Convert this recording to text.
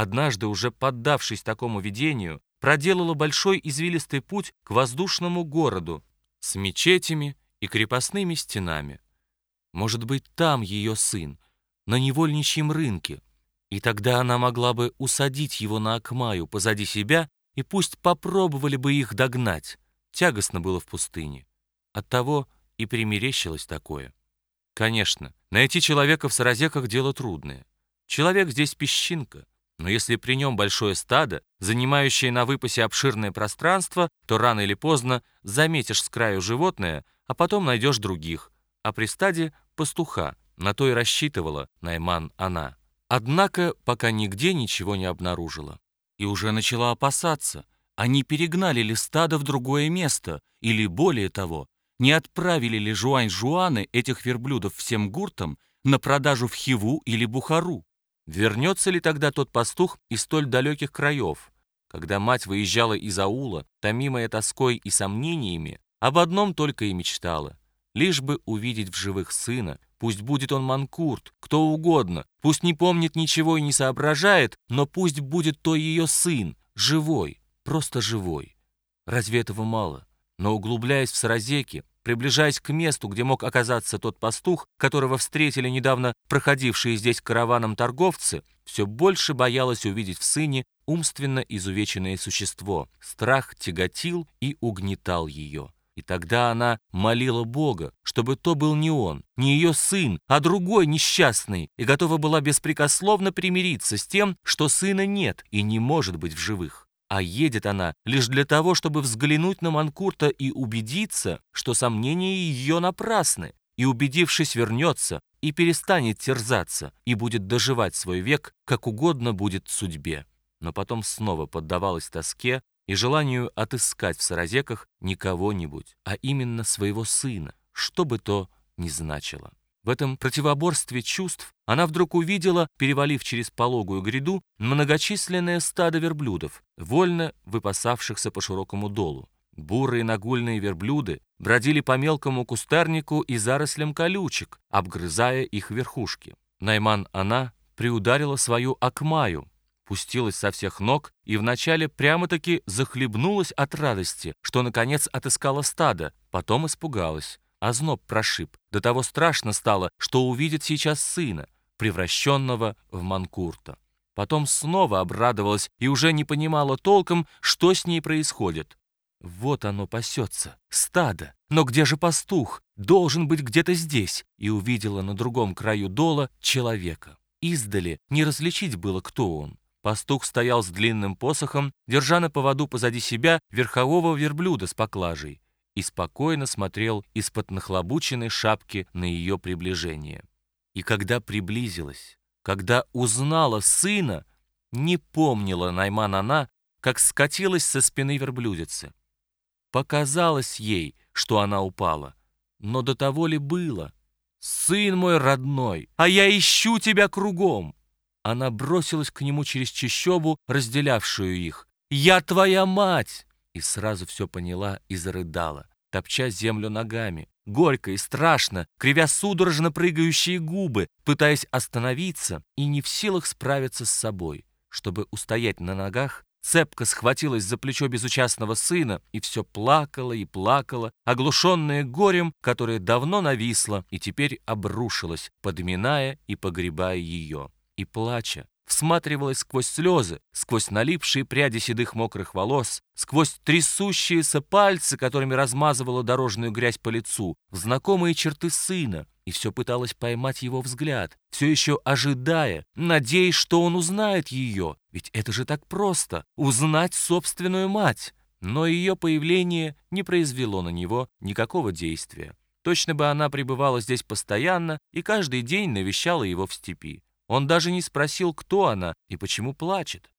однажды уже поддавшись такому видению, проделала большой извилистый путь к воздушному городу с мечетями и крепостными стенами. Может быть, там ее сын, на невольничьем рынке, и тогда она могла бы усадить его на Акмаю позади себя, и пусть попробовали бы их догнать. Тягостно было в пустыне. Оттого и примерещилось такое. Конечно, найти человека в саразеках дело трудное. Человек здесь песчинка, но если при нем большое стадо, занимающее на выпасе обширное пространство, то рано или поздно заметишь с краю животное, а потом найдешь других. А при стаде — пастуха. На то и рассчитывала Найман она. Однако пока нигде ничего не обнаружила. И уже начала опасаться, они перегнали ли стадо в другое место, или, более того, не отправили ли жуань-жуаны этих верблюдов всем гуртам на продажу в Хиву или Бухару. Вернется ли тогда тот пастух из столь далеких краев? Когда мать выезжала из аула, томимая тоской и сомнениями, об одном только и мечтала — лишь бы увидеть в живых сына, Пусть будет он манкурт, кто угодно, пусть не помнит ничего и не соображает, но пусть будет то ее сын, живой, просто живой. Разве этого мало? Но углубляясь в Саразеки, приближаясь к месту, где мог оказаться тот пастух, которого встретили недавно проходившие здесь караваном торговцы, все больше боялась увидеть в сыне умственно изувеченное существо. Страх тяготил и угнетал ее. И тогда она молила Бога, чтобы то был не он, не ее сын, а другой несчастный, и готова была беспрекословно примириться с тем, что сына нет и не может быть в живых. А едет она лишь для того, чтобы взглянуть на Манкурта и убедиться, что сомнения ее напрасны, и, убедившись, вернется и перестанет терзаться, и будет доживать свой век, как угодно будет судьбе. Но потом снова поддавалась тоске и желанию отыскать в саразеках не кого-нибудь, а именно своего сына, что бы то ни значило. В этом противоборстве чувств она вдруг увидела, перевалив через пологую гряду, многочисленное стадо верблюдов, вольно выпасавшихся по широкому долу. Бурые нагульные верблюды бродили по мелкому кустарнику и зарослям колючек, обгрызая их верхушки. Найман она приударила свою акмаю, пустилась со всех ног и вначале прямо-таки захлебнулась от радости, что, наконец, отыскала стадо, потом испугалась. А зноб прошиб. До того страшно стало, что увидит сейчас сына, превращенного в Манкурта. Потом снова обрадовалась и уже не понимала толком, что с ней происходит. Вот оно пасется, стадо. Но где же пастух? Должен быть где-то здесь. И увидела на другом краю дола человека. Издали не различить было, кто он. Пастух стоял с длинным посохом, держа на поводу позади себя верхового верблюда с поклажей, и спокойно смотрел из-под нахлобученной шапки на ее приближение. И когда приблизилась, когда узнала сына, не помнила Найман она, как скатилась со спины верблюдицы. Показалось ей, что она упала, но до того ли было? «Сын мой родной, а я ищу тебя кругом!» Она бросилась к нему через чащобу, разделявшую их. «Я твоя мать!» И сразу все поняла и зарыдала, топча землю ногами. Горько и страшно, кривя судорожно прыгающие губы, пытаясь остановиться и не в силах справиться с собой. Чтобы устоять на ногах, цепко схватилась за плечо безучастного сына и все плакала и плакала, оглушенная горем, которое давно нависло и теперь обрушилось, подминая и погребая ее и, плача, всматривалась сквозь слезы, сквозь налипшие пряди седых мокрых волос, сквозь трясущиеся пальцы, которыми размазывала дорожную грязь по лицу, в знакомые черты сына, и все пыталась поймать его взгляд, все еще ожидая, надеясь, что он узнает ее, ведь это же так просто — узнать собственную мать. Но ее появление не произвело на него никакого действия. Точно бы она пребывала здесь постоянно и каждый день навещала его в степи. Он даже не спросил, кто она и почему плачет.